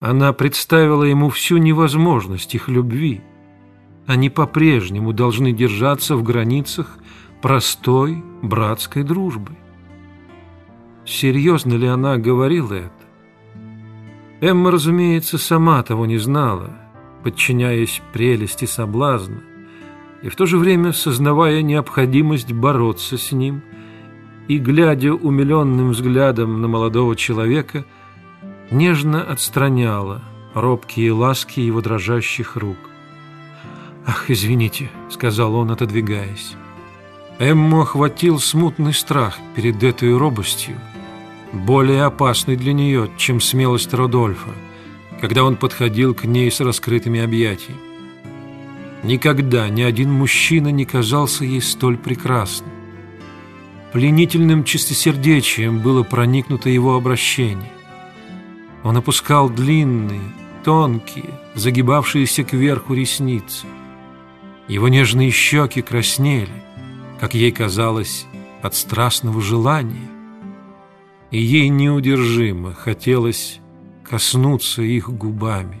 Она представила ему всю невозможность их любви. Они по-прежнему должны держаться в границах простой братской дружбы. Серьезно ли она говорила это? Эмма, разумеется, сама того не знала, подчиняясь прелести соблазна, и в то же время сознавая необходимость бороться с ним и, глядя умиленным взглядом на молодого человека, нежно отстраняла робкие ласки его дрожащих рук. «Ах, извините», — сказал он, отодвигаясь. Эмму охватил смутный страх перед этой робостью, более опасный для нее, чем смелость Родольфа, когда он подходил к ней с раскрытыми объятиями. Никогда ни один мужчина не казался ей столь прекрасным. Пленительным чистосердечием было проникнуто его обращение. Он опускал длинные, тонкие, загибавшиеся кверху ресницы. Его нежные щеки краснели, как ей казалось, от страстного желания. И ей неудержимо хотелось коснуться их губами.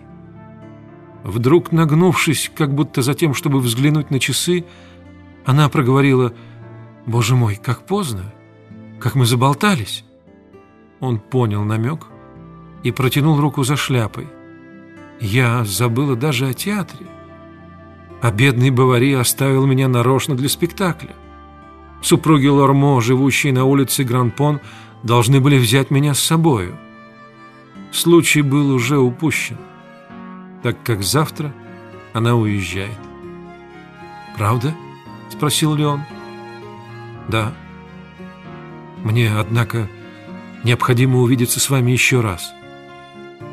Вдруг нагнувшись, как будто за тем, чтобы взглянуть на часы, она проговорила «Боже мой, как поздно! Как мы заболтались!» Он понял намек и протянул руку за шляпой. «Я забыла даже о театре. А бедный Бавари оставил меня нарочно для спектакля. Супруги Лормо, живущие на улице Гранпон, должны были взять меня с собою. Случай был уже упущен так как завтра она уезжает. «Правда?» – спросил Леон. «Да. Мне, однако, необходимо увидеться с вами еще раз.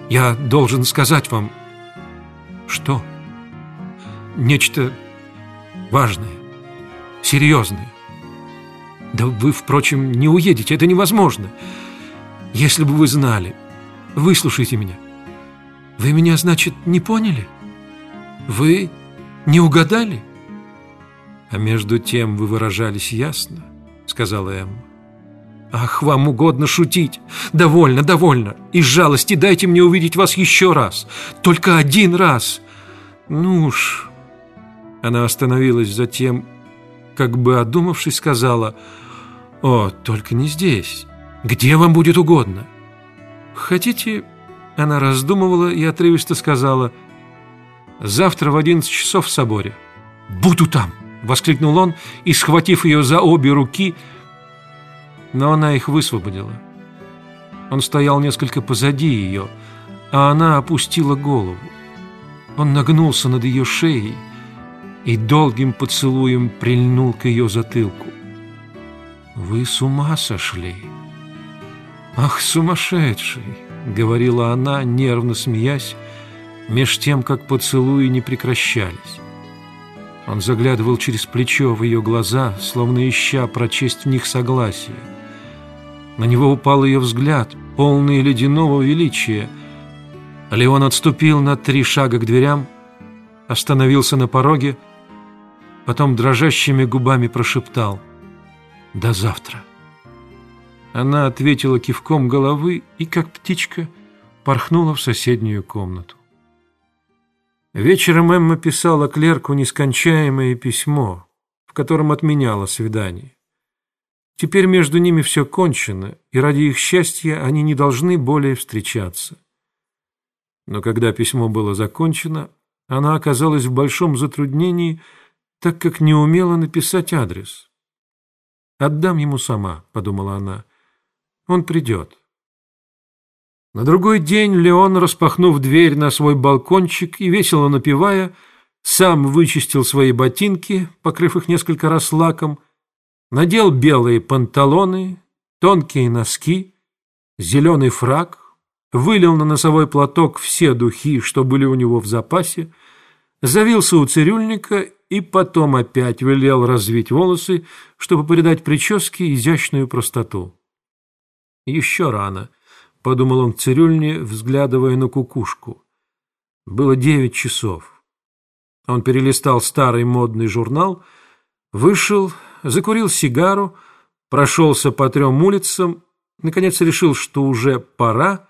Я должен сказать вам...» «Что?» «Нечто важное, серьезное. Да вы, впрочем, не уедете, это невозможно. Если бы вы знали, выслушайте меня. Вы меня, значит, не поняли? Вы не угадали? А между тем вы выражались ясно, сказала Эмма. Ах, вам угодно шутить. Довольно, довольно. Из жалости дайте мне увидеть вас еще раз. Только один раз. Ну уж. Она остановилась затем, как бы одумавшись, сказала, «О, только не здесь. Где вам будет угодно? Хотите, она раздумывала и отрывисто сказала «Завтра в одиннадцать часов в соборе». «Буду там!» – воскликнул он и, схватив ее за обе руки, но она их высвободила. Он стоял несколько позади ее, а она опустила голову. Он нагнулся над ее шеей и долгим поцелуем прильнул к ее затылку. «Вы с ума сошли!» «Ах, сумасшедший!» — говорила она, нервно смеясь, меж тем, как поцелуи не прекращались. Он заглядывал через плечо в ее глаза, словно ища прочесть в них согласие. На него упал ее взгляд, полный ледяного величия. Леон отступил на три шага к дверям, остановился на пороге, потом дрожащими губами прошептал «До завтра». Она ответила кивком головы и, как птичка, порхнула в соседнюю комнату. Вечером Эмма писала клерку нескончаемое письмо, в котором отменяла свидание. Теперь между ними все кончено, и ради их счастья они не должны более встречаться. Но когда письмо было закончено, она оказалась в большом затруднении, так как не умела написать адрес. «Отдам ему сама», — подумала она, — он придет. На другой день Леон, распахнув дверь на свой балкончик и весело напевая, сам вычистил свои ботинки, покрыв их несколько раз лаком, надел белые панталоны, тонкие носки, зеленый фраг, вылил на носовой платок все духи, что были у него в запасе, завился у цирюльника и потом опять велел развить волосы, чтобы придать прическе изящную простоту. Еще рано, подумал он в цирюльне, взглядывая на кукушку. Было девять часов. Он перелистал старый модный журнал, вышел, закурил сигару, прошелся по трем улицам, наконец решил, что уже пора,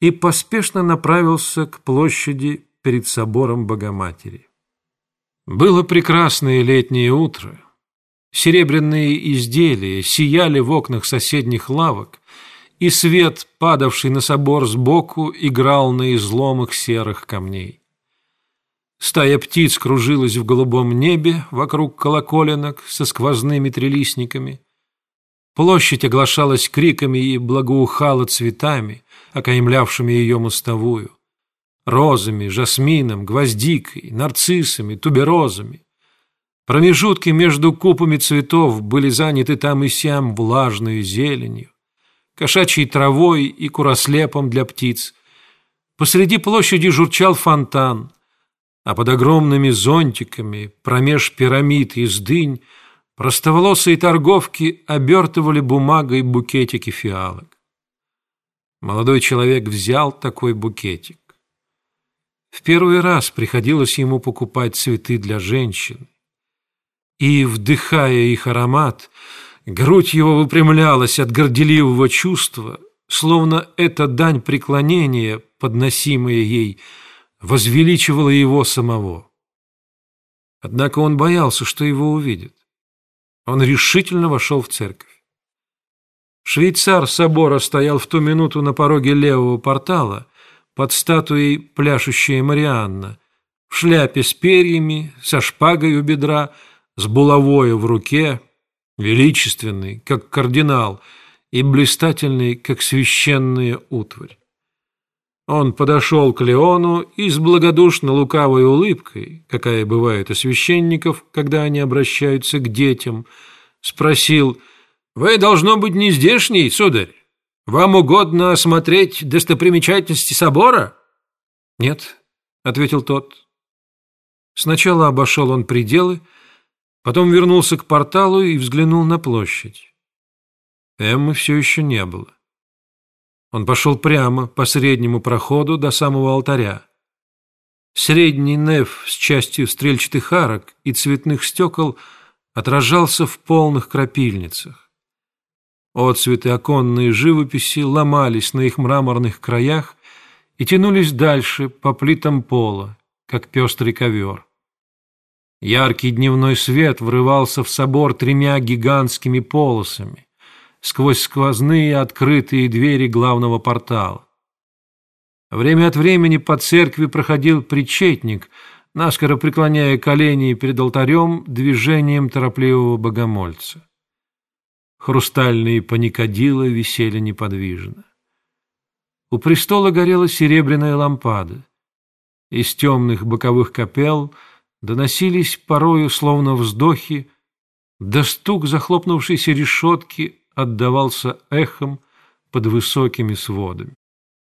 и поспешно направился к площади перед собором Богоматери. Было прекрасное летнее утро. Серебряные изделия сияли в окнах соседних лавок, и свет, падавший на собор сбоку, играл на изломах серых камней. Стая птиц кружилась в голубом небе вокруг колоколенок со сквозными трелисниками. Площадь оглашалась криками и благоухала цветами, окаймлявшими ее мостовую. Розами, жасмином, гвоздикой, нарциссами, туберозами. Промежутки между купами цветов были заняты там и сям влажной зеленью, кошачьей травой и курослепом для птиц. Посреди площади журчал фонтан, а под огромными зонтиками, промеж пирамид из дынь, простоволосые торговки обертывали бумагой букетики фиалок. Молодой человек взял такой букетик. В первый раз приходилось ему покупать цветы для женщин. И, вдыхая их аромат, грудь его выпрямлялась от горделивого чувства, словно эта дань преклонения, подносимая ей, возвеличивала его самого. Однако он боялся, что его увидят. Он решительно вошел в церковь. Швейцар собора стоял в ту минуту на пороге левого портала под статуей пляшущая Марианна, в шляпе с перьями, со шпагой у бедра, с булавою в руке, величественный, как кардинал, и блистательный, как священная утварь. Он подошел к Леону и с благодушно лукавой улыбкой, какая бывает у священников, когда они обращаются к детям, спросил – вы, должно быть, не здешний, сударь. Вам угодно осмотреть достопримечательности собора? Нет, ответил тот. Сначала обошел он пределы, потом вернулся к порталу и взглянул на площадь. Эммы все еще не было. Он пошел прямо по среднему проходу до самого алтаря. Средний неф с частью стрельчатых арок и цветных стекол отражался в полных крапильницах. Отцветы оконной живописи ломались на их мраморных краях и тянулись дальше по плитам пола, как пестрый ковер. Яркий дневной свет врывался в собор тремя гигантскими полосами сквозь сквозные открытые двери главного портала. Время от времени по церкви проходил причетник, наскоро преклоняя колени перед алтарем движением торопливого богомольца. Хрустальные паникадилы висели неподвижно. У престола горела серебряная лампада. Из темных боковых капел доносились порою словно вздохи, да стук захлопнувшейся решетки отдавался эхом под высокими сводами.